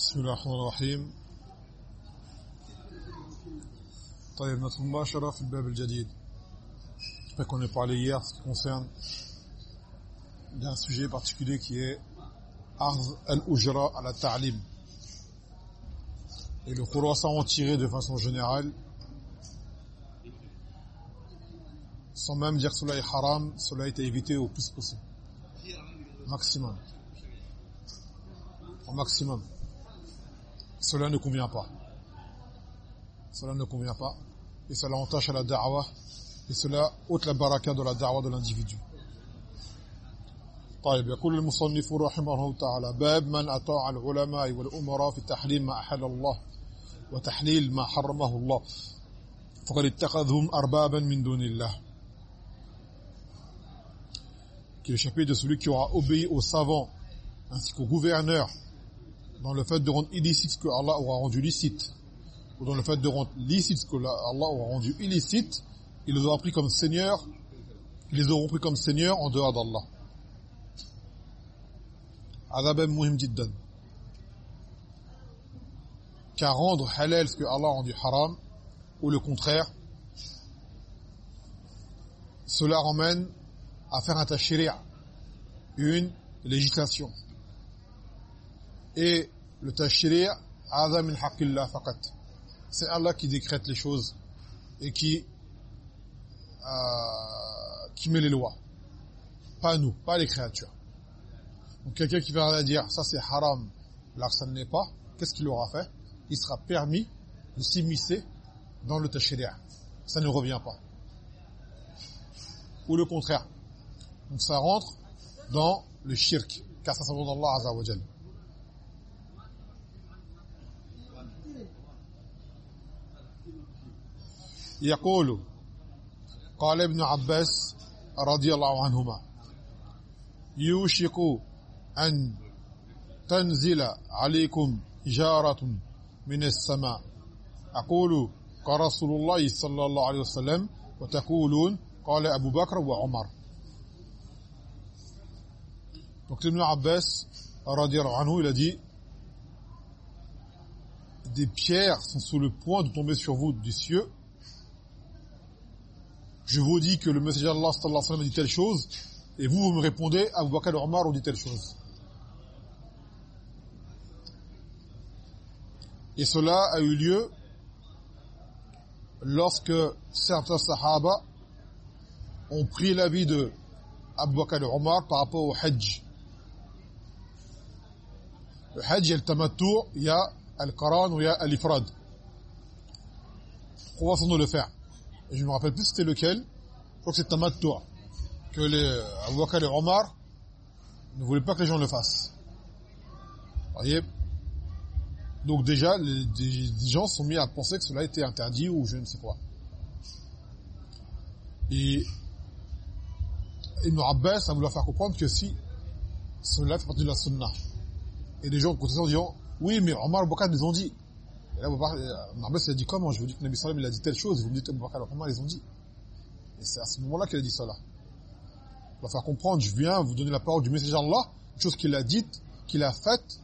بسم الله الرحمن الرحيم طيب notre mubashara في الباب الجديد j'espère qu'on est parlé hier ce qui concerne d'un sujet particulier qui est arz al-ujra à la ta'lim et le croissant en tiré de façon générale sans même dire que cela est haram cela a été évité au plus possible maximum au maximum cela ne convient pas cela ne convient pas et cela entache à la da'wah et cela ôte la baraka de la da'wah de l'individu طيب يقول المصنف رحمه الله تعالى باب من اطاع العلماء والامراء في تحريم ما احل الله وتحليل ما حرمه الله فقد اتخذهم اربابا من دون الله qui est le chapitre de celui qui aura obéi aux savants ainsi qu'aux gouverneurs dans le fait de rendre illicite ce que Allah aura rendu licite, ou dans le fait de rendre licite ce que Allah aura rendu illicite, ils les auront pris comme seigneurs, ils les auront pris comme seigneurs en dehors d'Allah. Adabem muhim jiddan. Car rendre halal ce que Allah a rendu haram, ou le contraire, cela ramène à faire un tashri'a, une législation et le tashri' min haqqillah c'est Allah qui décrète les choses et qui euh, qui met les lois. Pas nous pas les créatures. Donc quelqu'un qui va dire ça c'est haram là ça ne l'est pas qu'est-ce qu'il aura fait? Il sera permis de s'immiscer dans le tashri' ça ne revient pas. Ou le contraire. Donc ça rentre dans le shirk car ça s'en d'Allah azza يقول قال ابن عباس رضي الله عنهما يوشك أن تنزل عليكم جارة من السماء أقول قال رسول الله صلى الله عليه وسلم وتقولون قال أبو بكر وعمر Donc Ibn Abbas, anhu, il a dit des pierres sont sous le point de tomber sur vous du cieux. Je vous dis que le messager d'Allah sallallahu alayhi wa sallam dit telle chose et vous, vous me répondez Abu Bakr Omar ont dit telle chose. Et cela a eu lieu lorsque certains sahaba ont pris l'avis de Abu Bakr Omar par rapport au hajj. Le hajj et le tamattu, il y a al-qaran ou il y a al-ifrad. De le faire. Et je me rappelle plus c'était lequel. Je crois que c'est tamattu. Que les Abu et Omar ne voulaient pas que les gens le fassent. Vous voyez? Donc déjà, les, gens sont mis à penser que cela était interdit ou je ne sais quoi. Et Ibn Abbas a voulu faire comprendre que si cela fait partie de la sunnah, et les gens contestent en disant oui mais Omar Bakr les ont dit et là Abbas il a dit comment? Je vous dis que Nabi sallam il a dit telle chose vous me dites que Bakr les ont dit. Et c'est à ce moment-là qu'il a dit cela on va faire comprendre je viens vous donner la parole du messager d'Allah une chose qu'il a dite qu'il a faite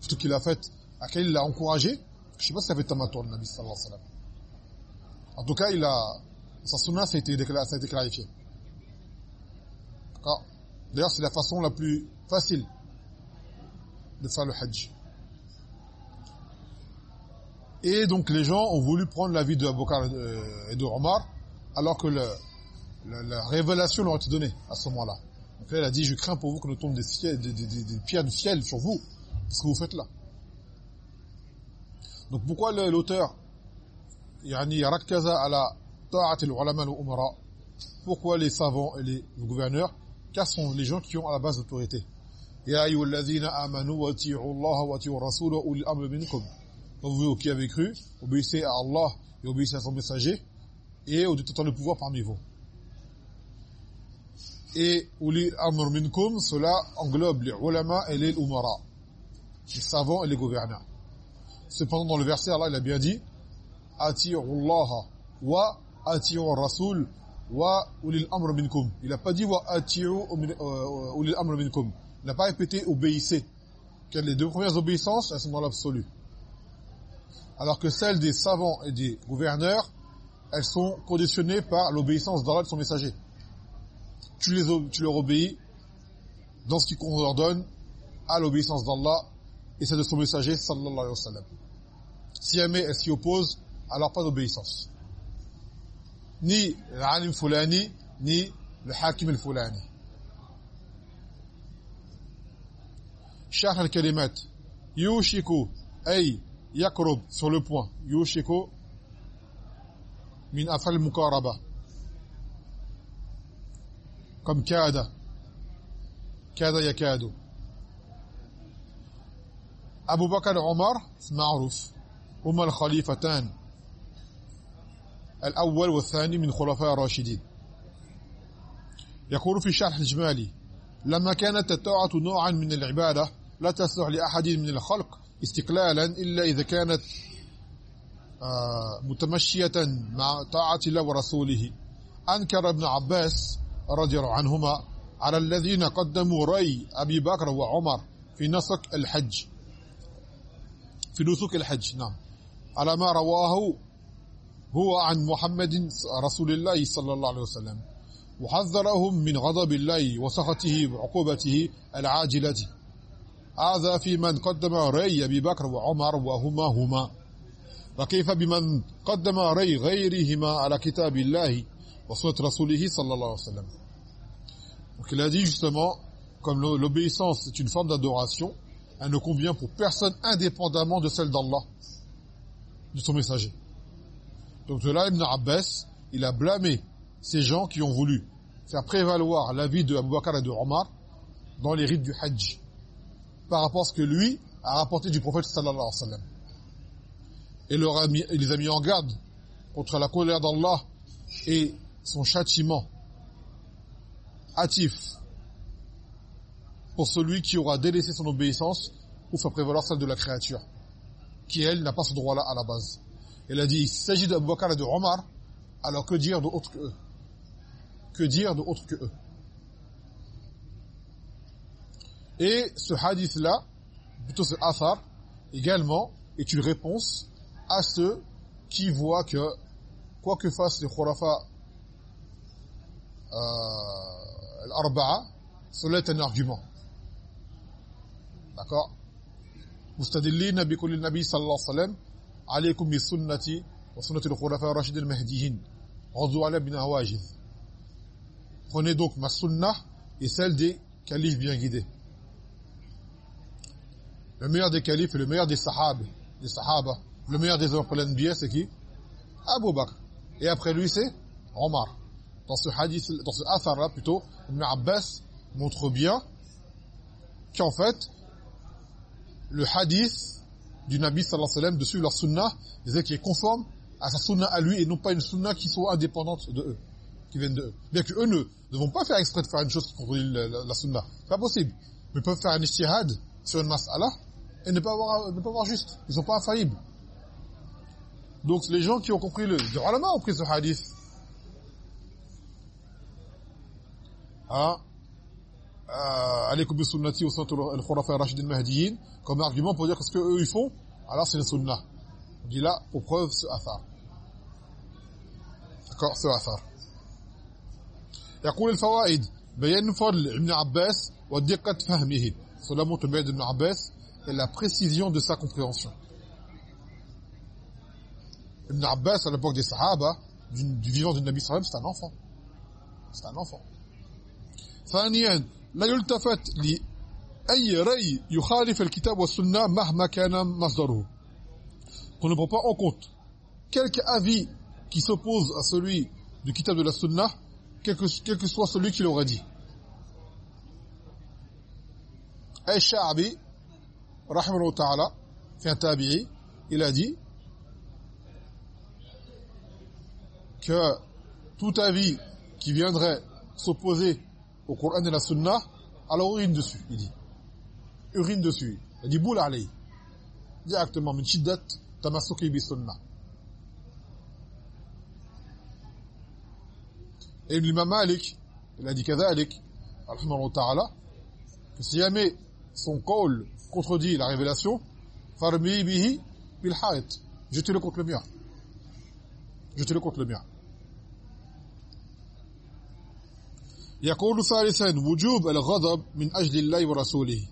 surtout qu'il a faite à quel il l'a encouragé. Je sais pas si ça fait tamator le Nabi sallallahu alayhi wa sallam en tout cas il a sa sunna ça a été, ça a été clarifié. D'ailleurs c'est la façon la plus facile de faire le hajj. Et donc les gens ont voulu prendre la vie de Bakr et de Omar alors que la révélation leur a été donnée à ce moment-là. Donc il a dit, je crains pour vous que ne tombent des, pierres du ciel sur vous. Ce que vous faites là. Donc pourquoi l'auteur yani rakaza ala ta'at al-ulama al-umara Pourquoi les savants et les gouverneurs Car sont les gens qui ont à la base d'autorité. Ya amanu. Vous qui avez cru, obéissez à Allah et obéissez à son messager et aux détenteurs de pouvoir parmi vous. Et ulil amr cela englobe les ulama et les umara, les savants et les gouverneurs. Cependant dans le verset Allah a bien dit ati'u Allah wa ati'u ar-rasul wa ulil amr minkum. Il a pas dit wa ati'u ulil amr minkum. Il n'a pas répété obéissez. que les deux premières obéissances, elles sont dans l'absolu. Alors que celles des savants et des gouverneurs, elles sont conditionnées par l'obéissance d'Allah de son messager. Tu, les, leur obéis dans ce qui ordonne à l'obéissance d'Allah et c'est de son messager sallallahu alayhi wa sallam. Si jamais elle s'y oppose, alors pas d'obéissance. Ni l'alim fulani, ni le hakim al-fulani. Sharh al-kalimat. Yushiku, ay, yakrub, sur le point. Yushiku, min afal mukaraba. Comme kada. Kada yakadu. أبو بكر وعمر معروف هما الخليفتان الأول والثاني من خلفاء الراشدين يقول في شرح الجمالي لما كانت الطاعة نوعا من العبادة لا تصلح لأحد من الخلق استقلالا إلا إذا كانت آه، متمشية مع طاعة الله ورسوله. أنكر ابن عباس رضي الله عنهما على الذين قدموا رأي أبي بكر وعمر في نسك الحج. في نسك الحج نعم. على ما رواه هو عن محمد رسول الله صلى الله عليه وسلم. وحذرهم من غضب الله وسخطه وعقوبته العاجلة. هذا في من قدم رأي أبي بكر وعمر وهما هما وكيف بمن قدم رأي غيرهما على كتاب الله وسنة رسوله صلى الله عليه وسلم Donc il a dit justement, comme l'obéissance est une forme d'adoration, elle ne convient pour personne indépendamment de celle d'Allah, de son messager. Donc de là, Ibn Abbas, il a blâmé ces gens qui ont voulu faire prévaloir la vie de Abu Bakr et de Omar dans les rites du Hajj, par rapport à ce que lui a rapporté du prophète sallallahu alayhi wa sallam. Et leur a il les a mis en garde contre la colère d'Allah et son châtiment hâtif pour celui qui aura délaissé son obéissance ou faire prévaloir celle de la créature, qui elle n'a pas ce droit-là à la base. Elle a dit, il s'agit d'Abu Bakr et de Omar, alors que dire d'autre que eux? Que dire d'autre que eux? Et ce hadith-là, plutôt ce athar, également, est une réponse à ceux qui voient que, quoi que fassent les khurafa euh, l'arba'a, cela est un argument. D'accord مستدلين بكل النبي صلى الله عليه وسلم عليكم بسنتي وسنة الخلفاء الراشدين المهديين عضوا على بن هواجذ Prenez donc ma sunnah et celle des califes bien guidés. Le meilleur des califes et le meilleur des sahab, des sahaba, le meilleur des hommes pour l'NBA, c'est qui? Abu Bakr. Et après lui, c'est Omar. Dans ce hadith, dans ce athar-là, plutôt, Ibn Abbas montre bien qu'en fait, le hadith du Nabi sallallahu alayhi wa sallam de suivre leur sunnah, disait qu'il est conforme à sa sunnah à lui et non pas une sunnah qui soit indépendante de eux, qui vienne de eux. Bien que eux ne, vont pas faire exprès de faire une chose qui la, la, la sunnah. C'est pas possible. Mais ils peuvent faire un ijtihad sur une mas'ala et ne pas avoir, ne pas avoir juste. Ils sont pas infaillibles. Donc les gens qui ont compris le... Les ulama ont pris ce hadith. Hein alaykum bi sunnati wa sunnati al-khulafa ar-rashidin mahdiyyin comme argument pour dire que ce que eux ils font alors c'est le sunnah on dit là pour preuve ce athar d'accord ce athar يقول الفوائد بيان فضل ابن عباس ودقة فهمه cela montre bien d'Ibn Abbas et la précision de sa compréhension Ibn Abbas à l'époque des sahaba du, du vivant du Nabi sallallahu c'est un enfant c'est un enfant ثانيا لا يلتفت لأي رأي يخالف الكتاب والسنة مهما كان مصدره qu'on ne prend pas en compte quelque avis qui s'oppose à celui du kitab de la sunna quel que, quel que soit celui qui l'aurait dit Al-Sha'bi rahimahullah ta'ala fait un tabi'i il a dit que tout avis qui viendrait s'opposer au Coran et la Sunna, alors urine dessus, il dit. Urine dessus. Il dit boule alayhi. Directement, min shiddat tamassuki bi sunna. Et l'imam Malik, il a dit كذلك, alhamdulillah ta'ala, que si jamais son col contredit la révélation farmi bihi bil jetez-le contre le mur jetez-le contre le mur يقول ثالثا وجوب الغضب من أجل الله ورسوله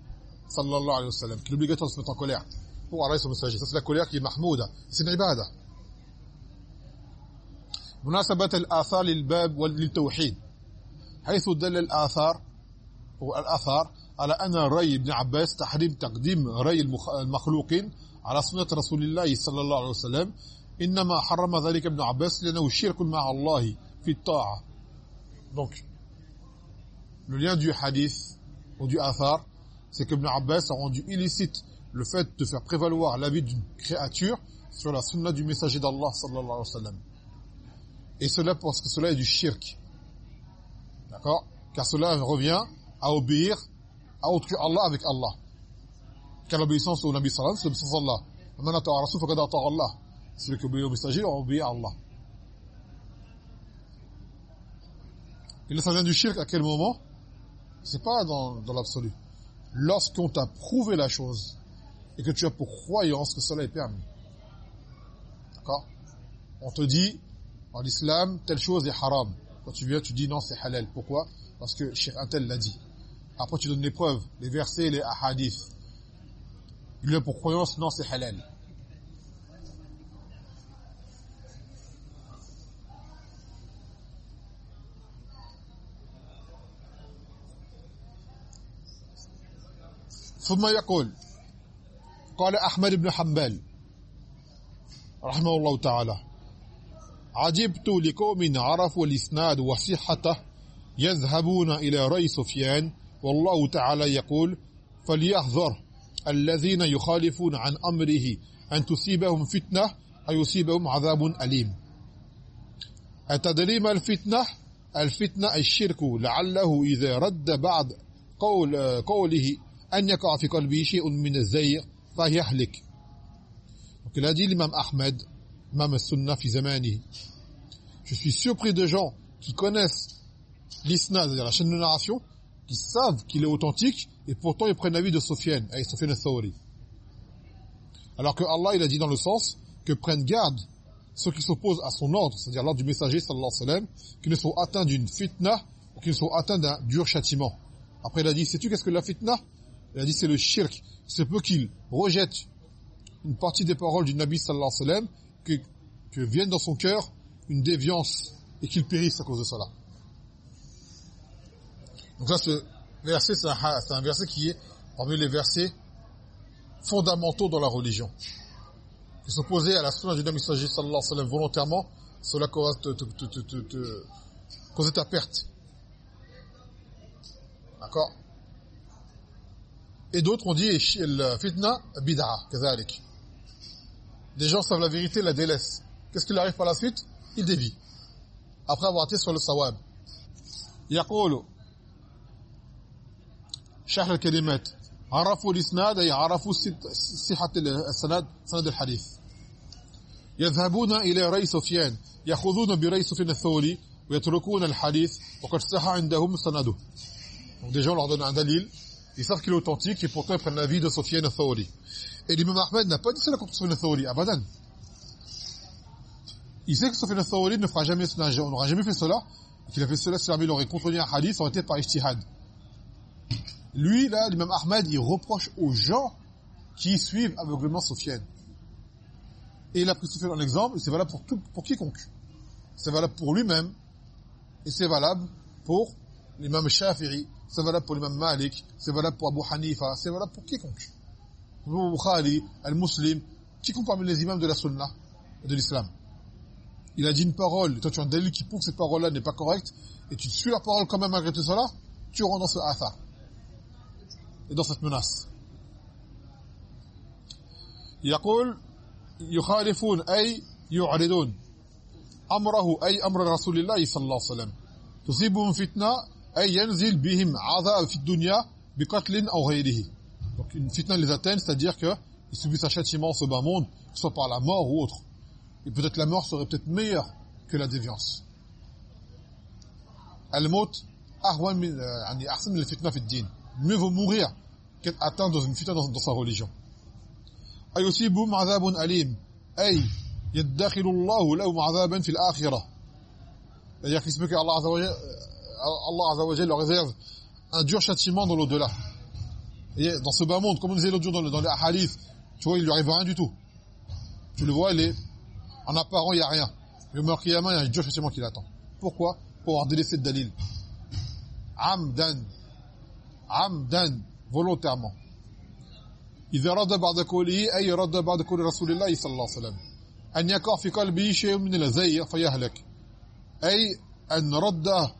صلى الله عليه وسلم qu'il est obligatoire de se mettre en colère pour Allah son messager c'est la colère qui est mahmouda c'est une ibada مناسبة الآثار للباب وللتوحيد حيث دل الآثار والآثار على أن رأي ابن عباس تحريم تقديم رأي المخلوقين على سنة رسول الله صلى الله عليه وسلم إنما حرم ذلك ابن عباس لأنه شرك مع الله في الطاعة donc le lien du hadith ou du athar c'est que Ibn Abbas a rendu illicite le fait de faire prévaloir l'avis d'une créature sur la sunna du messager d'Allah sallallahu alayhi wa sallam et cela parce que cela est du shirk d'accord car cela revient à obéir autre que Allah avec Allah. Car l'obéissance au Nabi sallam c'est l'obéissance à Allah man ata'a rasul faqad ata'a Allah. Celui qui obéit au messager obéit à Allah. Il s'agit du shirk à quel moment? C'est pas dans, dans l'absolu. Lorsqu'on t'a prouvé la chose et que tu as pour croyance que cela est permis. D'accord? On te dit en islam, telle chose est haram. Quand tu viens, tu dis non, c'est halal. Pourquoi? Parce que Cheikh Intel l'a dit. Après, tu donnes les preuves, les versets, les hadiths. Il a pour croyance, non, c'est halal. ثم يقول قال أحمد بن حنبل رحمه الله تعالى عجبت لقوم عرفوا الإسناد وصحته يذهبون إلى رأي سفيان والله تعالى يقول فليحذر الذين يخالفون عن أمره أن تصيبهم فتنة أو يصيبهم عذاب أليم. أتدري ما الفتنة؟ الفتنة الشرك لعله إذا رد بعد قول قوله أن يقع في قلبه شيء من الزيغ فيهلك a dit l'imam Ahmed Imam Sunnah fi zamani. Je suis surpris de gens qui connaissent l'isna, c'est-à-dire la chaîne de narration, qui savent qu'il est authentique, et pourtant ils prennent l'avis de Sofiane, al Alors que Allah, il a dit dans le sens que prennent garde ceux qui s'opposent à son ordre, c'est-à-dire l'ordre du messager, sallallahu alayhi wa sallam, qui ne sont atteints d'une fitna, ou qui ne sont atteints d'un dur châtiment. Après, il a dit, sais-tu qu'est-ce que la fitna? Il a dit, c'est le shirk. C'est peu qu'il rejette une partie des paroles du Nabi sallallahu alayhi wa sallam, que vienne dans son cœur une déviance et qu'il périsse à cause de cela. Donc ça, ce verset, c'est un, un, verset qui est parmi les versets fondamentaux dans la religion. Qui s'opposait à la sunna du Nabi sallallahu alayhi wa sallam volontairement, cela cause te, te, te, te, te causer ta perte. D'accord Et d'autres ont dit, fitna bid'a, kazalik. Des gens savent la vérité, la délaissent. Qu'est-ce qui arrive par la suite Il dévie. Après avoir été sur le sawab. يقول شرح الكلمات عرفوا الاسناد اي عرفوا صحه السند سند الحديث يذهبون إلى رأي سفيان ياخذون برأي سفيان الثوري ويتركون الحديث وقد صح عندهم سنده donc des gens leur donnent un dalil ils savent qu'il est authentique et pourtant ils prennent l'avis de Sofiane al-Thawri et l'imam Ahmed n'a pas dit cela contre Sofiane al-Thawri abadan il sait que Sofiane al-Thawri ne fera jamais on n'aura jamais fait cela qu'il a fait cela si il aurait contredit un hadith ça aurait été par ijtihad lui là l'imam Ahmed il reproche aux gens qui suivent aveuglément Sofiane et il a pris Sofiane en exemple c'est valable pour tout pour quiconque c'est valable pour lui-même et c'est valable pour l'imam Shafi'i c'est valable pour l'imam Malik, c'est valable pour Abu Hanifa, c'est valable pour quiconque. Pour Bukhari, Al-Muslim, quiconque parmi les imams de la sunna, de l'islam. Il a dit une parole, toi tu as un dalil qui prouve que cette parole-là n'est pas correcte, et tu suis la parole quand même malgré tout cela, tu rentres dans ce اضافه مناس يقول يخالفون اي يعرضون امره اي أمر رسول الله صلى الله عليه وسلم تصيبهم فتنه اي ينزل بهم عذاب في الدنيا بقتل أو غيره donc une fitna les atteint c'est-à-dire que ils subissent un châtiment ce bas monde que ce soit par la mort ou autre et peut-être la mort serait peut-être meilleure que la déviance الموت اهون من يعني احسن من الفتنه في الدين mieux vaut mourir atteint dans une fitna dans, dans sa religion. Ayusibu ma'adhabun alim. Ay yadakhilu Allah lahu ma'adhaban fil akhirah c'est-à-dire qu'il se peut qu'Allah azza wa jalla leur réserve un dur châtiment dans l'au-delà. Dans ce bas monde comme on disait l'autre jour dans, dans les hadiths tu vois il lui arrive rien du tout. Tu le vois il est en apparent il y a rien. Le meurtre il y a un dur châtiment qui l'attend pourquoi? Pour avoir délaissé le dalil. Amdan amdan volontairement. إذا رد بعد قوله أي رد بعد قول رسول الله صلى الله عليه وسلم. أن يقع في قلبه شيء من الزي فيهلك. أي أن رده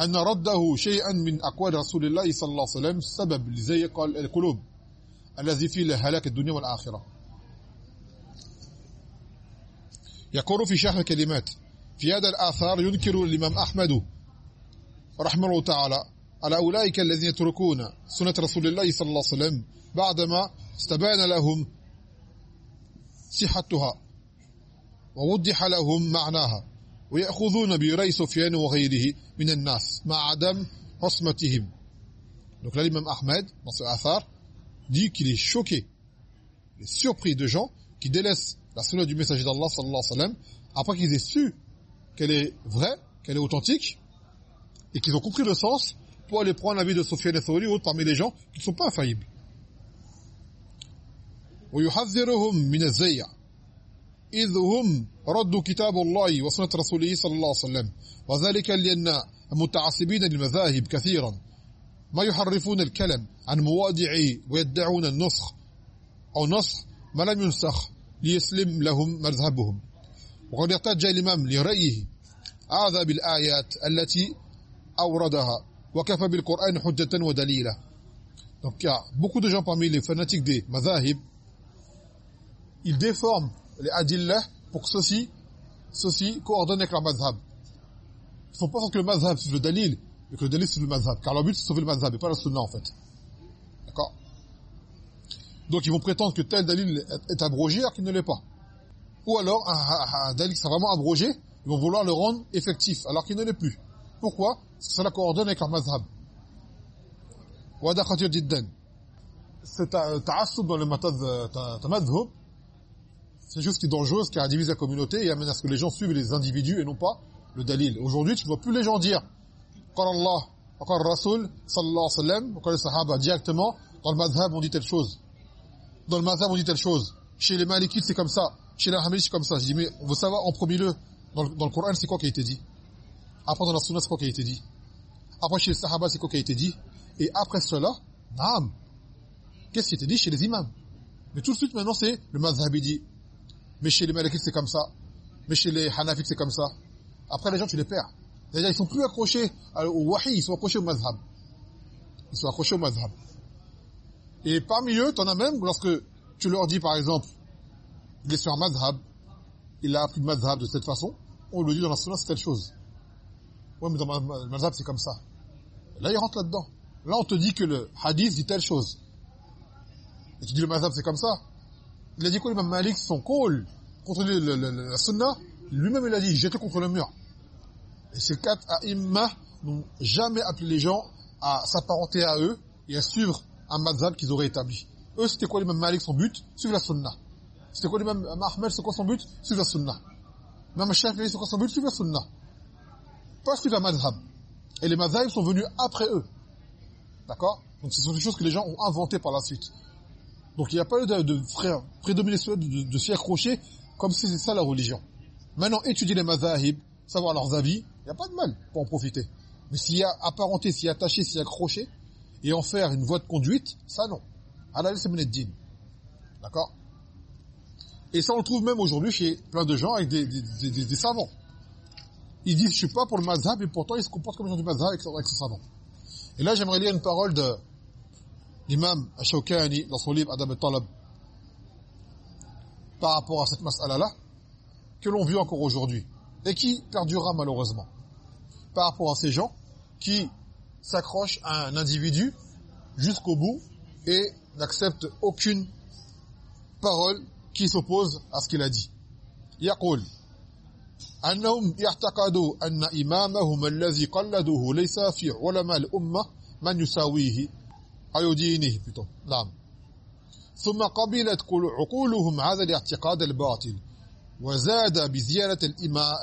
أن رده شيئا من أقوال رسول الله صلى الله عليه وسلم سبب لزي القلوب الذي فيه هلاك الدنيا والآخرة. يقول في شرح الكلمات في هذا الآثار ينكر الإمام أحمد رحمه الله تعالى على أولئك الذين يتركون سنة رسول الله صلى الله عليه وسلم بعدما استبان لهم صحتها ووضح لهم معناها ويأخذون برأي سفيان وغيره من الناس مع عدم عصمتهم Donc là, l'imam Ahmed, dans ce Athar, dit qu'il est choqué, il est surpris de gens qui délaissent la sunna du messager d'Allah sallallahu alayhi wa sallam après qu'ils aient su qu'elle est vraie, qu'elle est authentique et qu'ils ont compris le sens pour aller prendre l'avis de Sofiane Thawri ou parmi les gens qui ne sont pas infaillibles. ويحذرهم من الزيع. إذ هم ردوا كتاب الله وسنة رسوله صلى الله عليه وسلم. وذلك لأن المتعصبين للمذاهب كثيرا. ما يحرفون الكلام عن موادعه ويدعون النسخ أو نسخ ما لم ينسخ ليسلم لهم مذهبهم. وقد احتج الإمام لرأيه هذا بالآيات التي أوردها. donc il y a beaucoup de gens parmi les fanatiques des madhahib ils déforment les adillah pour que ceci ceci coordonne avec leur madhab il faut pas faire que le madhab c'est le dalil mais que le dalil c'est le madhab car leur but c'est sauver le madhab et pas la sunna en fait. D'accord? Donc ils vont prétendre que tel dalil est abrogé alors qu'il ne l'est pas. Ou alors un, un, un dalil qui sera vraiment abrogé ils vont vouloir le rendre effectif alors qu'il ne l'est plus. Pourquoi Parce que cela coordonne avec leur mazhab. وهذا خطير جدا التعصب dans le tamadhub c'est une chose qui est dangereuse car elle divise la communauté et amène à ce que les gens suivent les individus et non pas le dalil aujourd'hui tu ne vois plus les gens dire قال الله وقال الرسول صلى الله عليه وسلم وقال الصحابه directement dans le mazhab on dit telle chose dans le mazhab on dit telle chose chez les malikites c'est comme ça chez les hanbalites c'est comme ça je dis mais on veut savoir en premier lieu dans le, dans le Coran c'est quoi qui a été dit Après dans la sunna c'est quoi qui a été dit? Après chez les sahaba c'est quoi qui a été dit? Et après cela naam. Qu'est-ce qui a été dit chez les imams? Mais tout de suite maintenant c'est le mazhab dit. Mais chez les malikites c'est comme ça. Mais chez les hanafites c'est comme ça. Après les gens tu les perds. C'est-à-dire ils sont plus accrochés au wahi ils sont accrochés au mazhab. Ils sont accrochés au mazhab. Et parmi eux t'en as même lorsque tu leur dis par exemple il est sur un mazhab il a appris le mazhab de cette façon on le dit dans la sunna c'est telle chose ouais mais dans le mazhab c'est comme ça. Là il rentre là-dedans. Là on te dit que le hadith dit telle chose. Et tu dis le mazhab c'est comme ça. Il a dit quoi l'imam Malik son call contre le, la sunna? Lui-même il a dit j'étais contre le mur. Et ces quatre a'imma n'ont jamais appelé les gens à s'apparenter à eux et à suivre un mazhab qu'ils auraient établi. Eux c'était quoi l'imam Malik son but? Suivre la sunna. C'était quoi l'imam Ahmed c'est quoi son but? Suivre la sunna. L'imam Shafi'i c'est quoi son but? Suivre la sunna pas suivre un mazhab et les mazhabs sont venus après eux d'accord? Donc ce sont des choses que les gens ont inventées par la suite donc il n'y a pas eu de, de frère de, de, de s'y accrocher comme si c'est ça la religion. Maintenant, étudier les mazahib, savoir leurs avis, il n'y a pas de mal pour en profiter. Mais s'il y a apparenté, s'y attaché, s'y accrocher, et en faire une voie de conduite, ça non. Alal c'est din. D'accord? Et ça on le trouve même aujourd'hui chez plein de gens avec des, des, savants. Ils disent, je suis pas pour le mazhab, et pourtant ils se comportent comme les gens du mazhab avec, avec ce savant. Et là, j'aimerais lire une parole de l'imam Ashokani dans son livre Adab al-Talab par rapport à cette mas'ala-là que l'on vit encore aujourd'hui et qui perdurera malheureusement par rapport à ces gens qui s'accrochent à un individu jusqu'au bout et n'acceptent aucune parole qui s'oppose à ce qu'il a dit. Yaqul أنهم يعتقدوا أن إمامهم الذي قلدوه ليس في علماء الأمة من يساويه أي دينه نعم. ثم قبلت عقولهم هذا الاعتقاد الباطل وزاد بزيارة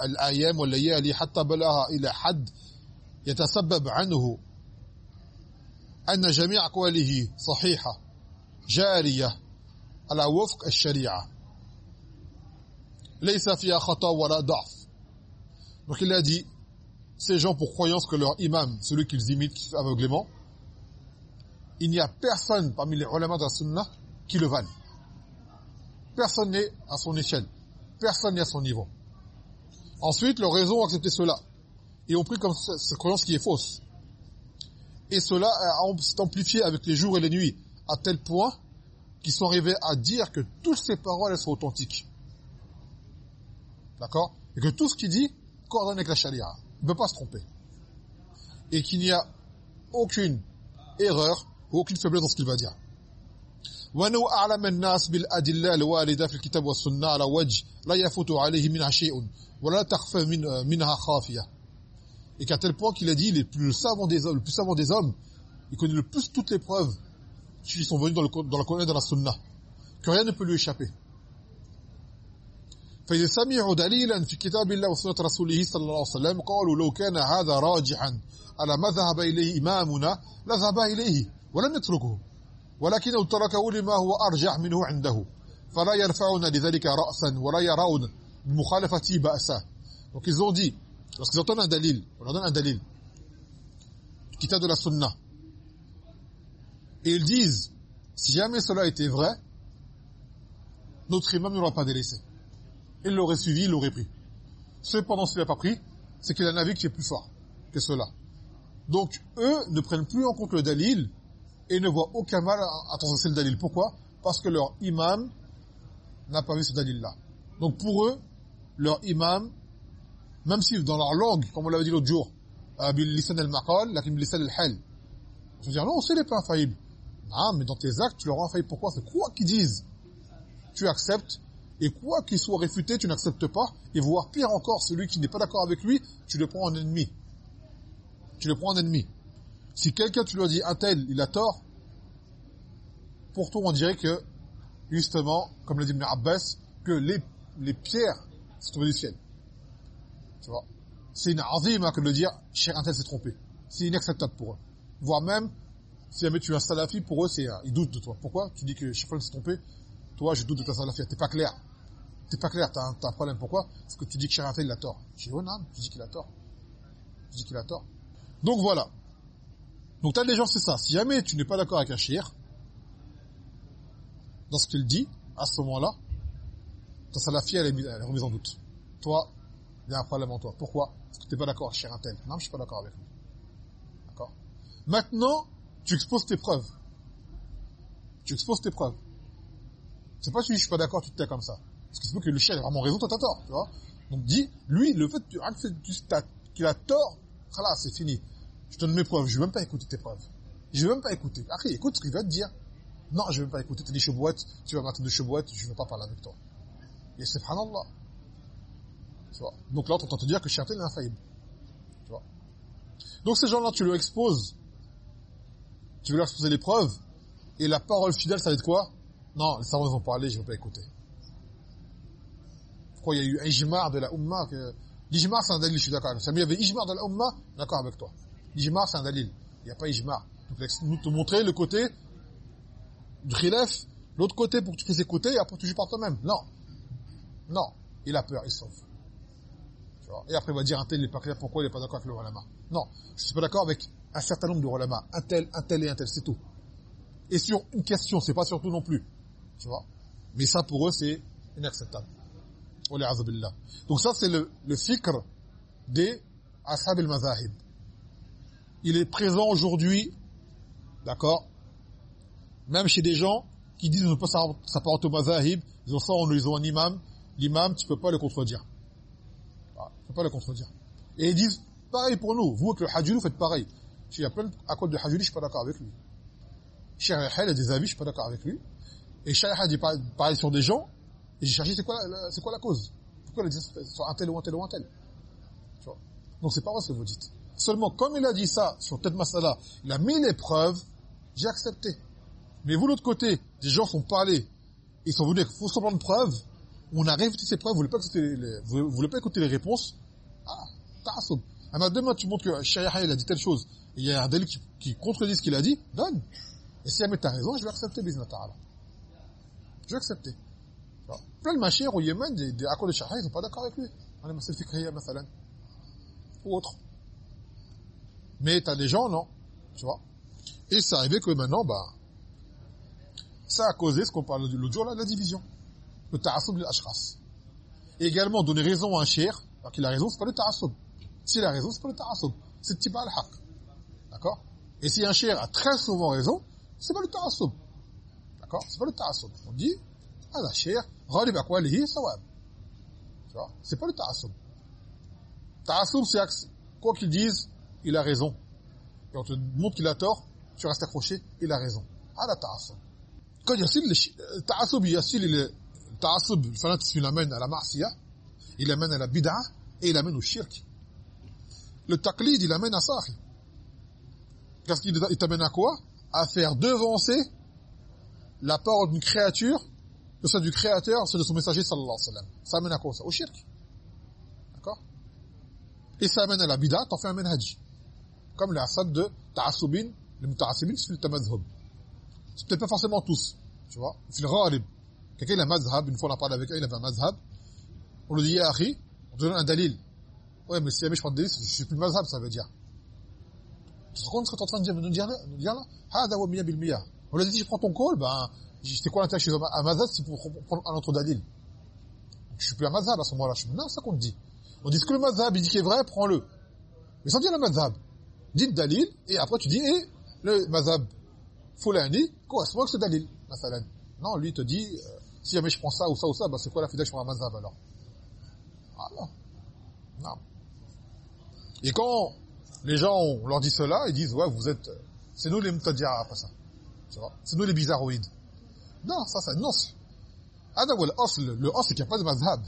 الأيام والليالي حتى بلغ إلى حد يتسبب عنه أن جميع أقواله صحيحة جارية على وفق الشريعة. ليس فيها خطأ ولا ضعف. Donc il a dit ces gens pour croyance que leur imam celui qu'ils imitent aveuglément il n'y a personne parmi les ulama de la sunna qui le valent personne n'est à son échelle. Personne n'est à son niveau. Ensuite leur raison a accepté cela. Et ont pris comme cette croyance qui est fausse. Et cela s'est amplifié avec les jours et les nuits à tel point qu'ils sont arrivés à dire que toutes ces paroles elles sont authentiques. D'accord? Et que tout ce qu'il dit coordonne avec la charia. Il ne peut pas se tromper. Et qu'il n'y a aucune erreur ou aucune faiblesse dans ce qu'il va dire. وأنه أعلم الناس بالأدلة الواردة في الكتاب والسنة على وجه لا يفوت عليه منها شيء ولا تخفى منها خافية et qu'à tel point qu'il a dit les plus savants des hommes, le plus savant des hommes, il connaît le plus toutes les preuves qui sont venues dans, le, dans la Coran et dans la Sunna, que rien ne peut lui échapper. فإذا سمعوا دليلا في كتاب الله وسنة رسوله صلى الله عليه وسلم قالوا لو كان هذا راجحا على ما ذهب إليه إمامنا؟ لذهب إليه ولم يتركه ولكنه تركه لما هو أرجح منه عنده. فلا يرفعون لذلك رأسا ولا يرون بمخالفته بأسا donc ils ont dit lorsqu'ils entendent un dalil, on leur donne un dalil, kitab de la sunna, et ils disent, si jamais cela était vrai, notre imam ne l'aura pas délaissé. Il l'aurait suivi, il l'aurait pris. Cependant, s'il n'a pas pris, c'est qu'il a un avis qui est plus fort que cela. Donc, eux ne prennent plus en compte le dalil et ne voient aucun mal à transgresser le dalil. Pourquoi? Parce que leur imam n'a pas vu ce dalil-là. Donc, pour eux, leur imam même si dans leur langue, comme on l'avait dit l'autre jour, al-maqal, al-hal. Je veux dire, non, c'est les pas infaillible. Non, mais dans tes actes, tu leur rends infaillible. Pourquoi? C'est quoi qu'ils disent? Tu acceptes, et quoi qu'il soit réfuté, tu n'acceptes pas, et voire pire encore, celui qui n'est pas d'accord avec lui, tu le prends en ennemi. Tu le prends en ennemi. Si quelqu'un, tu lui as dit, un tel, il a tort, pour toi, on dirait que, justement, comme l'a dit Ibn Abbas, que les, pierres sont tombées du ciel. Tu vois? C'est une azima que de le dire, cher un tel s'est trompé. C'est inacceptable pour eux. Voire même, si jamais tu es un salafi, pour eux, ils doutent de toi. Pourquoi? Tu dis que Cher s'est trompé. Toi, je doute de ta salafia. T'es pas clair. T'es pas clair. T'as un, un problème. Pourquoi? Parce que tu dis que cher un tel, il a tort. Je dis, oh tu dis qu'il a tort. Tu dis qu'il a tort. Donc voilà. Donc t'as des gens, c'est ça. Si jamais tu n'es pas d'accord avec un shir, dans ce qu'il dit, à ce moment-là, ta salafia, elle est remise en doute. Toi, il y a un problème en toi. Pourquoi? Parce que tu n'es pas d'accord avec un tel. Non, je suis pas d'accord avec lui. D'accord? Maintenant, tu exposes tes preuves. Tu exposes tes preuves. C'est pas si je suis pas d'accord, tu te tais comme ça. Parce qu'il se peut que le chien ait vraiment raison, toi t'as tort, tu vois. Donc dis, lui, le fait qu'il a tort, là, c'est fini. Je te donne mes preuves, je vais même pas écouter tes preuves. Je vais même pas écouter. Après, écoute ce qu'il va te dire. Non, je vais même pas écouter, t'es des tu vas mettre des cheboîtes, je vais pas parler avec toi. Et subhanallah. Tu vois. Donc là, on t'entend te dire que Shaitan est infaillible. Tu vois. Donc ces gens-là, tu leur exposes. Tu veux leur exposer les preuves. Et la parole fidèle, ça va être quoi? Non, les savants vont parler, je ne vais pas écouter. Pourquoi il y a eu un ijmar de la umma que... C'est un dalil, je suis d'accord avec toi. Il y avait de la umma, d'accord avec toi. L'ijmar, c'est un dalil. Il n'y a pas ijmar. Donc, nous te montrer le côté du khilaf, l'autre côté pour que tu puisses écouter et après tu joues par toi-même. Non. Non. Il a peur, il sauve. Et après, il va dire un tel n'est pas clair, pourquoi il n'est pas d'accord avec le ulama? Non, je suis pas d'accord avec un certain nombre de ulama. Un tel, un tel et un tel, c'est tout. Et sur une question, c'est pas sur tout non plus. Tu vois? Mais ça, pour eux, c'est inacceptable. Donc ça, c'est le, le fikr des ashab al-mazahib. Il est présent aujourd'hui, d'accord Même chez des gens qui disent ne pas s'apparenter au mazahib, ils ont ça, ils ont un imam. L'imam, tu peux pas le contredire faut pas le contredire. Et ils disent, pareil pour nous, vous avec le hajjul, vous faites pareil. Il y a plein de hajjul, je suis pas d'accord avec lui. Cheikh a des avis, je suis pas d'accord avec lui. Et Cheikh dit pareil sur des gens, et j'ai cherché c'est quoi, c'est quoi la cause? Pourquoi il dit sur un tel ou un tel ou un tel? Tu vois? Donc c'est pas vrai ce que vous dites. Seulement, comme il a dit ça sur tête masala, il a mis les preuves, j'ai accepté. Mais vous, l'autre côté, des gens sont pas allés, ils sont venus avec faux semblant de preuves, on a réfuté ces preuves, vous voulez pas écouter les, vous voulez pas écouter les réponses, ah, ta'assoub. Alors demain, tu montres que Sharia il a dit telle chose, il y a un délit qui, qui contredit ce qu'il a dit, donne. Et si tu as raison, je vais accepter, bisna ta'ala. Je vais accepter plein de machères au Yémen, des, des accords de Shahra, ils ne sont pas d'accord avec lui. On est Masel Fikriya, Ou autre. Mais tu as des gens, non? Tu vois? Et c'est arrivé que maintenant, bah, ça a causé ce qu'on parle l'autre jour, là, la division. Le ta'asub de l'ashraf. Et également, donner raison à un shir, alors qu'il a raison, c'est pas le ta'asub. S'il a raison, c'est pas le ta'asub. C'est le tiba al-haq. D'accord? Et si un shir a très souvent raison, c'est pas le ta'asub. D'accord? C'est pas le ta'asub. On dit, à la shir, c'est pas le ta'assoub. Ta'assoub, c'est quoi qu'il dise, il a raison. Et on te montre qu'il a tort, tu restes accroché, il a raison. Ah, la ta'assoub. Quand le ta'assoub, il y a le fanatisme, il amène à la marsiya, il amène à la bid'a, et il amène au shirk. Le taqlid, il amène à ça. Qu'est-ce qu'il t'amène à quoi? À faire devancer la parole d'une créature que celle du créateur, c'est de son messager sallallahu alayhi wa sallam. Ça amène à quoi ça? Au shirk. D'accord? Et ça amène à la bid'a, t'en fais un manhaj. Comme asad de ta'asubin, les muta'asibin, c'est le tamadhub. C'est peut-être pas forcément tous, tu vois. C'est le ghalib. Quelqu'un il a un mazhab, une fois on a parlé avec un, il avait un mazhab. On lui dit, ya akhi, on te donne un dalil. Ouais, mais si jamais je prends le dalil, je suis plus le mazhab, ça veut dire. Tu te rends compte ce que tu en train de dire, nous dire nous dire là? Hada wa miya bil miya. On lui a dit, si je prends ton call, ben, c'était quoi l'intérêt chez un mazhab, c'est pour prendre un autre dalil. Je suis plus un mazhab à ce moment-là. Je suis, non, c'est ça qu'on te dit. On dit ce que le mazhab, il dit qu'il est vrai, prends-le. Mais sans dire le mazhab. Dis le dalil, et après tu dis, et le mazhab fulani correspond avec ce dalil, Non, lui, te dit, euh, si jamais je prends ça ou ça ou ça, ben c'est quoi la fidèle je prends un mazhab alors? Ah non. Non. Et quand les gens, on leur dit cela, ils disent, ouais, vous êtes, c'est nous les mutadjara après ça. Tu vois? C'est nous les bizarroïdes. Non, ça c'est non. Ada le os, le os c'est qu'il n'y a pas de mazhab.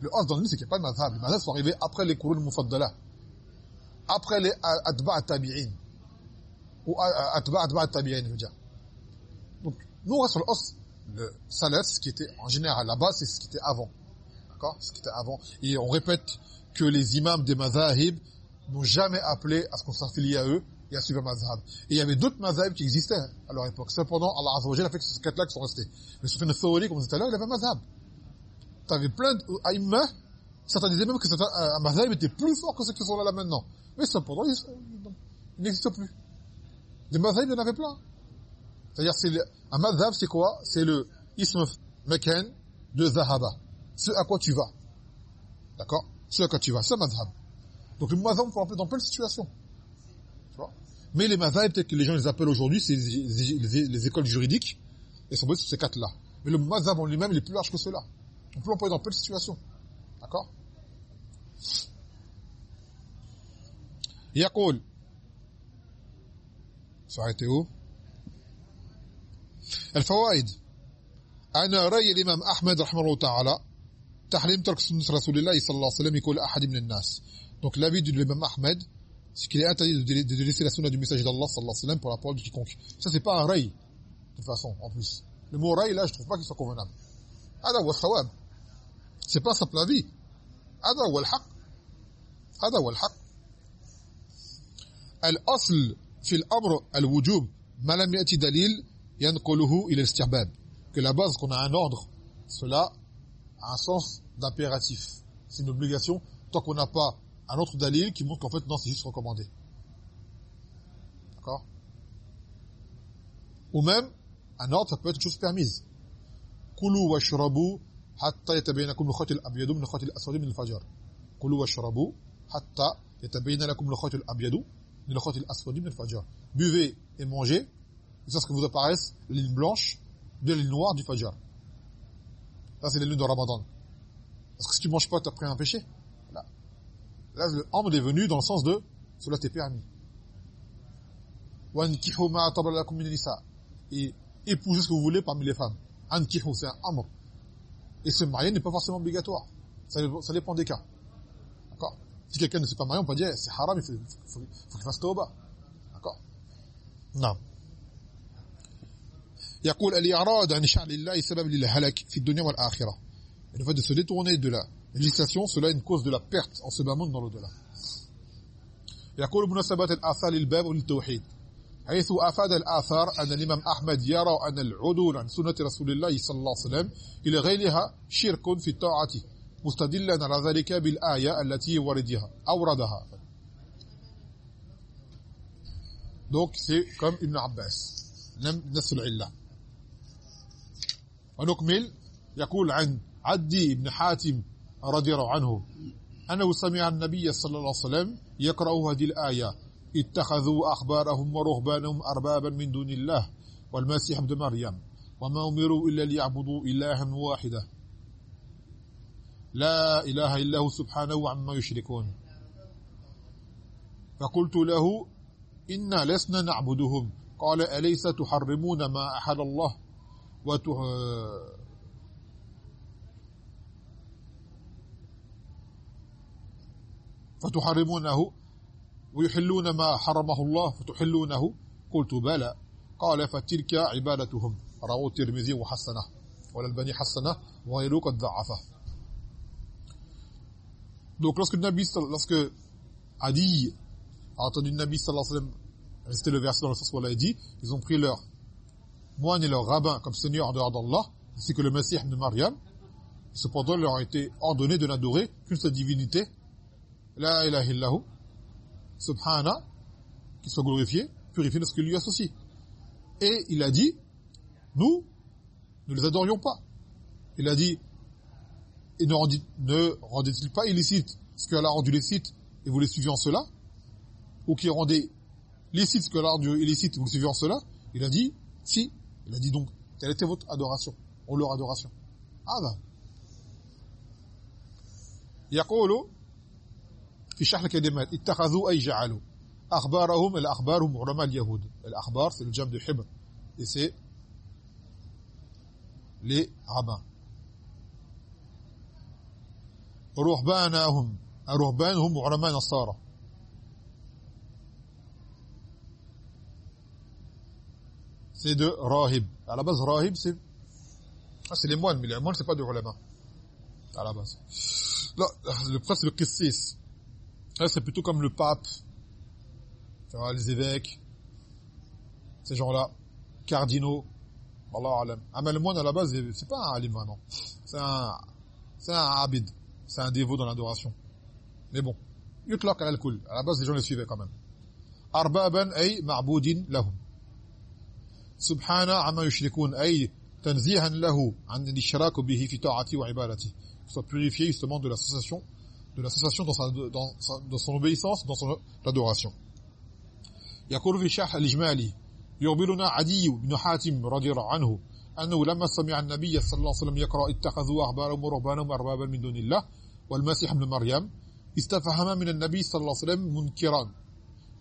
Le os dans le c'est qu'il n'y a pas de mazhab. Les mazhab sont arrivés après les qurun mufaddala. Après les atba'. Ou atba' atba' tabi'in, je veux dire. Donc, nous on reste sur le os. Le salat, ce qui était en général là-bas, c'est ce qui était avant. D'accord? Ce qui était avant. Et on répète que les imams des mazahib n'ont jamais appelé à ce qu'on s'affilie à eux un il y avait d'autres mazhabs qui existaient à leur époque. Cependant, Allah Azza a fait que ces quatre-là qui sont restés. Mais Soufiane al-Thawri, comme on disait tout à l'heure, il avait un mazhab. Tu avais plein d'Aïmmah, certains disaient même que certains, un mazhab était plus fort que ceux qui sont là, maintenant. Mais cependant, ils n'existent plus. Des mazhabs, il y en avait plein. C'est-à-dire, c'est un mazhab, c'est quoi? C'est le ism meken de Zahaba. Ce à quoi tu vas. D'accord? Ce à quoi tu vas. C'est un mazhab. Donc le mazhab, on peut l'appeler dans plein de situations. Mais les mazahib, peut-être que les gens les appellent aujourd'hui, c'est les, écoles juridiques, et sont basées sur ces quatre-là. Mais le mazhab en lui-même, il est plus large que cela. On peut l'employer dans plein de situations. D'accord يقول s'arrêter où الفوائد أنا رأي الإمام أحمد رحمه الله تعالى تحريم ترك سنة رسول الله صلى الله عليه وسلم يقول أحد من الناس donc l'avis de l'imam Ahmed c'est qu'il est interdit de, délaisser la sunna du messager d'Allah sallallahu alayhi wa sallam pour la parole de quiconque. Ça c'est pas un ray, de toute façon, en plus. Le mot ray, là, je trouve pas qu'il soit convenable. Hada wa thawab. C'est pas simple avis. Hada wa al-haq. Hada wa al-haq. Al-asl fi al-amr al-wujub ma lam dalil al-istihbab. Que la base qu'on a un ordre, cela a un sens d'impératif. C'est une obligation tant qu'on n'a pas un autre dalil qui montre qu'en fait, non, c'est juste recommandé. D'accord? Ou même, un ordre, ça peut être chose permise. Kulu wa shrabu hatta yatabayyanakum al-khayt al-abyad min al-khayt al-aswad min al-fajr. Kulu wa shrabu hatta yatabayyana lakum al-khayt al-abyad min al-khayt al-aswad min al-fajr. Buvez et mangez jusqu'à ce que vous apparaisse la ligne blanche de la ligne noire du fajr. Ça, c'est la lune de Ramadan. Parce que si tu manges pas, tu as pris un péché. Là, le amr est venu dans le sens de cela t'est permis. Et épousez ce que vous voulez parmi les femmes. Ankihu, c'est un amr. Et se marier n'est pas forcément obligatoire. Ça, ça dépend des cas. D'accord Si quelqu'un ne s'est pas marié, on peut dire c'est haram, il faut, faut, faut qu'il fasse tauba. D'accord Non. يقول الإعراض عن شعر الله سبب للهلاك في الدنيا والآخرة le fait de se détourner de la législation cela est une cause de la perte en ce bas monde dans l'au-delà. يقول مناسبة الآثار للباب وللتوحيد حيث أفاد الآثار أن الإمام أحمد يرى أن العدول عن سنة رسول الله صلى الله عليه وسلم إلى غيرها شرك في الطاعة مستدلا على ذلك بالآية التي وردها أوردها. Donc c'est comme Ibn Abbas. نفس العلة. ونكمل يقول عن عدي بن حاتم رضي الله عنه. أنه سمع النبي صلى الله عليه وسلم يقرأ هذه الآية. اتخذوا أخبارهم ورهبانهم أربابا من دون الله والمسيح ابن مريم. وما أمروا إلا ليعبدوا إلها واحدا. لا إله إلا هو سبحانه عما يشركون. فقلت له إنا لسنا نعبدهم. قال أليس تحرمون ما أحل الله؟ وتح... فتحرمونه ويحلون ما حرمه الله فتحلونه قلت بلى قال فتلك عبادتهم رواه الترمذي وحسنه والبني حسنه وغيره قد ضعفه donc lorsque le Nabi lorsque Adi a entendu le Nabi sallallahu alayhi wa sallam C'était le verset dans le sens où Allah a dit, ils ont pris leur moine et leur rabbin comme seigneur en dehors d'Allah, ainsi que le Messie de Maryam. Cependant, il leur a été ordonné de n'adorer qu'une seule divinité, la ilaha illahu. Subhana. Qui soit glorifié, purifié de ce que lui associe. Et il a dit, nous, ne les adorions pas. Il a dit, et ne rendait-il pas illicite ce qu'elle a rendu licite et vous les suivez en cela? Ou qui rendait licite ce qu'Allah a rendu illicite et vous le suivez en cela? Il a dit, si. Il a dit donc, quelle était votre adoration? Ou leur adoration? Ah ben. Yaqulu في شحن كلمات اتخذوا أي جعلوا. أخبارهم الأخبار هم علماء اليهود. الأخبار في الجمع حبر. اي سي لعبا رهبانهم. الرهبان هم علماء النصارى سي دو راهب على بس راهب سي سي لي موان مي لي موان سي با دو علماء على بس لا لو بس بالقسيس C'est plutôt comme le pape, les évêques, ces gens-là, cardinaux, Allah alam. Ah, Amal le à la base, c'est pas un alim vraiment. C'est un, c'est un abid. C'est un dévot dans l'adoration. Mais bon. Yutlaq al kul. À la base, les gens les suivaient quand même. Arbaban ay lahum. Subhana amma yushrikun ay tanzihan lahu an al-ishrak bihi fi ta'ati wa ibadati. Soit purifié justement de l'association de l'association dans, sa, dans, sa, dans son obéissance dans son adoration يقول في شرح الإجمالي يخبرنا عدي بن حاتم رضي الله عنه أنه لما سمع النبي صلى الله عليه وسلم يقرأ اتخذوا أخبارهم ورهبانهم أربابا من دون الله والمسيح ابن مريم استفهم من النبي صلى الله عليه وسلم منكرا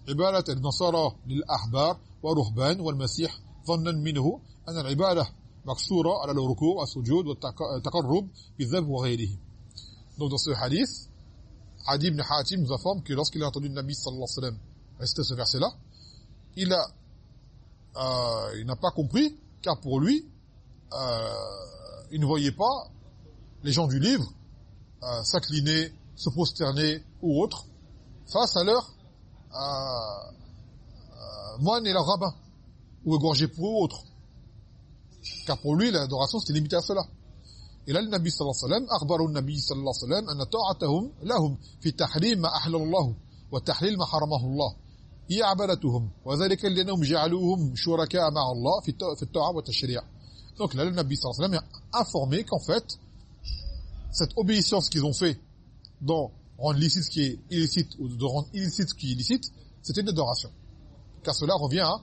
عبادة النصارى للأحبار ورهبان والمسيح ظنا منه أن العبادة مقصورة على الركوع والسجود والتقرب بالذبح وغيره donc dans ce hadith Adi ibn nous informe que lorsqu'il a entendu le Nabi sallallahu alayhi wa sallam ce verset là il a euh, il n'a pas compris car pour lui euh, il ne voyait pas les gens du livre euh, s'incliner se prosterner ou autre face à leur euh, moine et leur rabbin ou égorger pour eux autres. Car pour lui, l'adoration, c'était limité à cela. Le Nabi sallallahu alayhi wa sallam, أخبروا النبي صلى الله عليه وسلم أن طاعتهم لهم في تحريم ما أحل الله وتحليل ما حرمه الله هي عبادتهم وذلك لأنهم جعلوهم شركاء مع الله في الطاعة والتشريع. Donc là, le Nabi sallallahu alayhi wa sallam a informé qu'en fait, cette obéissance qu'ils ont fait dans rendre licite ce qui est illicite ou de rendre illicite ce qui est illicite, c'était une adoration. Car cela revient à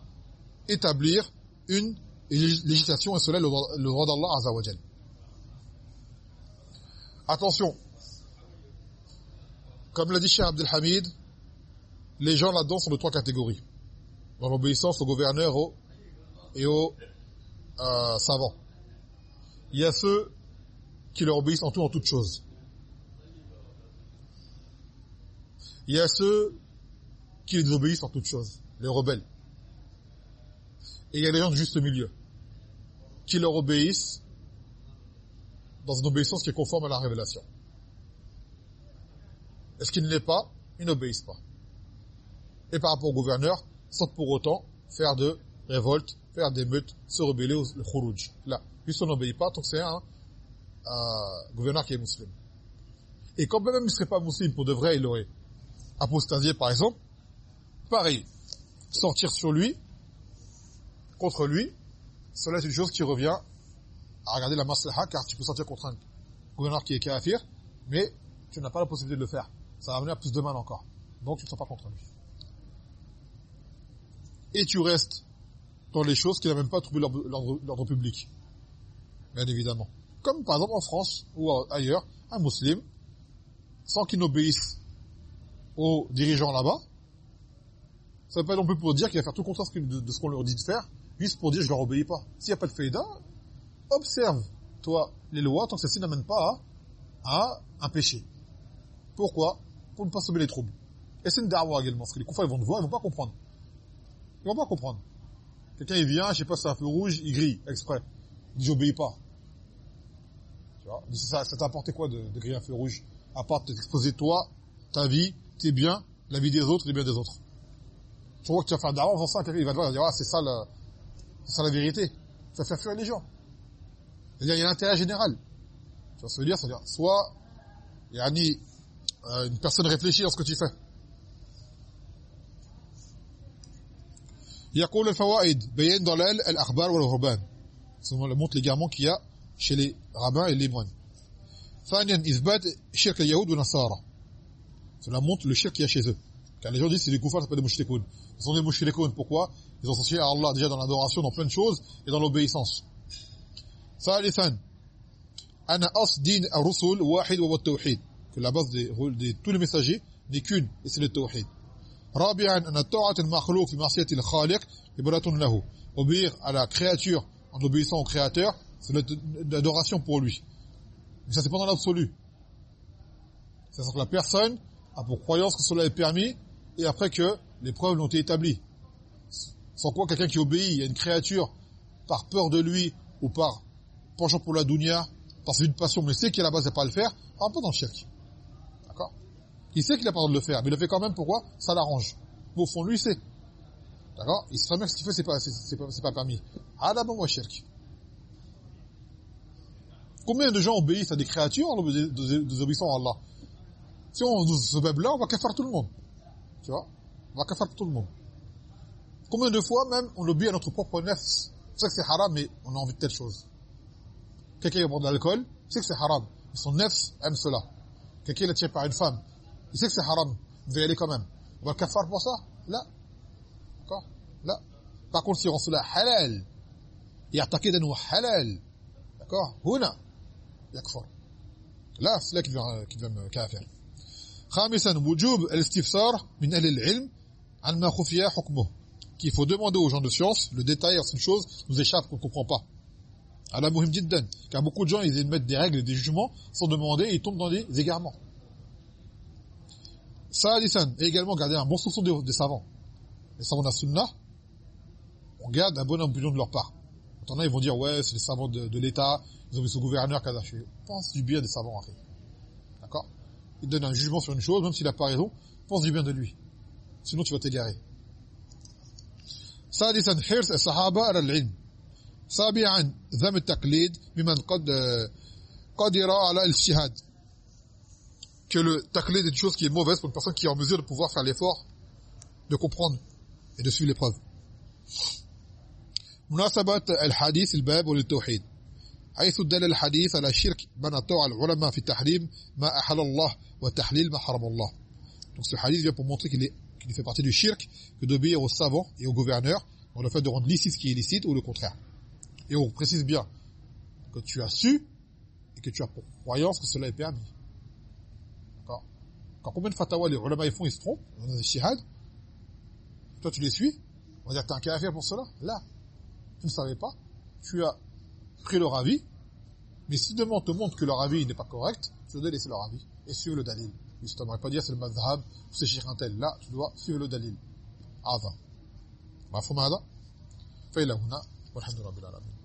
établir une législation et cela le, droit d'Allah Azzawajal. Attention, comme l'a dit Cheikh Abdelhamid, les gens là-dedans sont de trois catégories. Dans l'obéissance au gouverneur et aux euh, savants. Il y a ceux qui leur obéissent en tout en toutes choses. Il y a ceux qui les obéissent en toutes choses, les rebelles et il y a les gens de juste milieu. qui leur obéissent dans une obéissance qui est conforme à la révélation. Est-ce qu'il ne l'est pas? Ils n'obéissent pas. Et par rapport au gouverneur, sans pour autant faire de révolte, faire des meutes, se rebeller au khuruj. Là, puisqu'on n'obéit pas, que c'est un, gouverneur qui est musulman. Et quand même il ne serait pas musulman pour de vrai, il aurait apostasié par exemple, pareil, sortir sur lui, contre lui, cela est une chose qui revient à regarder la maslaha, car tu peux sortir contre un gouverneur qui est kafir, mais tu n'as pas la possibilité de le faire. Ça va à plus de mal encore. Donc tu ne sors pas contre lui. Et tu restes dans les choses qui n'ont même pas trouvé l'ordre public. Bien évidemment. Comme par exemple en France ou ailleurs, un musulman, sans qu'il n'obéisse aux dirigeants là-bas, ça ne veut pas non plus pour dire qu'il va faire tout contraire de ce qu'on leur dit de faire, juste pour dire je leur obéis pas. S'il n'y a pas de faïda, observe, toi, les lois, tant que ceci n'amène pas à, un péché. Pourquoi? Pour ne pas semer les troubles. Et c'est une darwa également, parce que les koufars, ils vont te voir, ils vont pas comprendre. Ils vont pas comprendre. Quelqu'un, il vient, je sais pas, c'est un feu rouge, il grille, exprès. Il dit, j'obéis pas. Tu vois? Ça, t'a apporté quoi de, de griller un feu rouge? À part t'exposer toi, ta vie, tes biens, la vie des autres, les biens des autres. Tu vois que tu vas faire en faisant ça, il va te voir, il va dire, ah, c'est ça la, c'est ça la vérité. Ça fait fuir les gens. C'est-à-dire, il y a l'intérêt général. Tu vois ce que je veux dire C'est-à-dire, soit, il y a euh, une personne réfléchie dans ce que tu fais. يقول الفوائد بيان ضلال الاخبار والرهبان ça montre l'égarement qu'il y a chez les rabbins et les moines ثانيا اثبات شرك اليهود والنصارى cela montre le shirk qu'il y a chez eux car les gens disent c'est des koufars c'est pas des mushrikoun ils sont des mushrikoun pourquoi ils ont associé à Allah déjà dans l'adoration dans plein de choses et dans l'obéissance ثالثا أن أصل دين الرسل واحد وهو التوحيد que la base de, de tous les messagers n'est qu'une et c'est le tawhid رابعا أن طاعة المخلوق في معصية الخالق عبادة له obéir à la créature en obéissant au créateur c'est l'adoration pour lui mais ça c'est pas dans l'absolu c'est à que la personne a pour croyance que cela est permis et après que les preuves l'ont été établies sans quoi quelqu'un qui obéit à une créature par peur de lui ou par penchant pour la dunya, parce que une passion, mais sait qu'à la base n'est pas le faire, un peu dans le. D'accord? Il sait qu'il a pas le droit de le faire, mais il le fait quand même, pourquoi? Ça l'arrange. au fond, lui, il sait. D'accord? Il sait bien que ce qu'il fait, c'est pas, pas, pas permis. D'abord, moi, shirk. Combien de gens obéissent à des créatures en désobéissant à Allah? Si on se là on va faire tout le monde. Tu vois? On va faire tout le monde. Combien de fois, même, on obéit à notre propre nefs? C'est ça que c'est haram, mais on a envie de telle chose. Quelqu'un qui boit de l'alcool, il sait que c'est haram. Son nefs aime cela. Quelqu'un est attiré par une femme, il sait que c'est haram. Il va y aller quand même. On va le kafar pour ça Là. D'accord Là. Par contre, si on cela halal, يعتقد انه halal, d'accord هنا يكفر لا c'est là qu'il devient, qu'il devient kafir خامسا وجوب الاستفسار من اهل العلم عن ما خفي حكمه qu'il faut demander aux gens de science le détail de cette chose nous échappe qu'on ne comprend pas à la muhim jiddan. Car beaucoup de gens, ils mettent des règles, des jugements, sans demander, et ils tombent dans des égarements. Salisan, et également garder un bon soupçon des, des savants. Les savants de on garde un bon opinion de leur part. Maintenant, ils vont dire, ouais, c'est les savants de, l'État, ils ont vu ce gouverneur Kadashi. Pense du bien des savants, en fait. D'accord? Ils donnent un jugement sur une chose, même s'il n'a pas raison, pense du bien de lui. Sinon, tu vas t'égarer. Salisan, hirs et sahaba al-ilm. سابعا ذم التقليد ممن قد قدر على الاجتهاد que le taqlid est une chose qui est mauvaise pour une personne qui est en mesure de pouvoir faire l'effort de comprendre et de suivre l'épreuve مناسبة الحديث الباب وللتوحيد حيث دل الحديث على الشرك من أطاع العلماء في تحريم ما أحل الله وتحليل ما حرم الله donc ce hadith vient pour montrer qu'il est qu'il fait partie du shirk que d'obéir aux savants et aux gouverneurs dans le fait de rendre licite ce qui est illicite ou le contraire. Et on précise bien que tu as su et que tu as pour croyance que cela est permis. D'accord Quand combien de fatwa les ulama ils font, ils se trompent, on a des shihad, toi tu les suis, on va dire que tu as un cas à faire pour cela. Là, tu ne savais pas, tu as pris leur avis, mais si demain on te montre que leur avis n'est pas correct, tu dois laisser leur avis et suivre le dalil. justement, pas dire c'est le madhab, c'est cheikh un tel. Là, tu dois suivre le dalil. هذا مفهوم هذا فإلى هنا والحمد لله رب العالمين